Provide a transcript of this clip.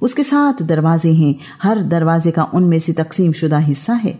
اس کے ساتھ دروازے ہیں۔ ہر دروازے کا ان میں سے تقسیم شدہ حصہ ہے۔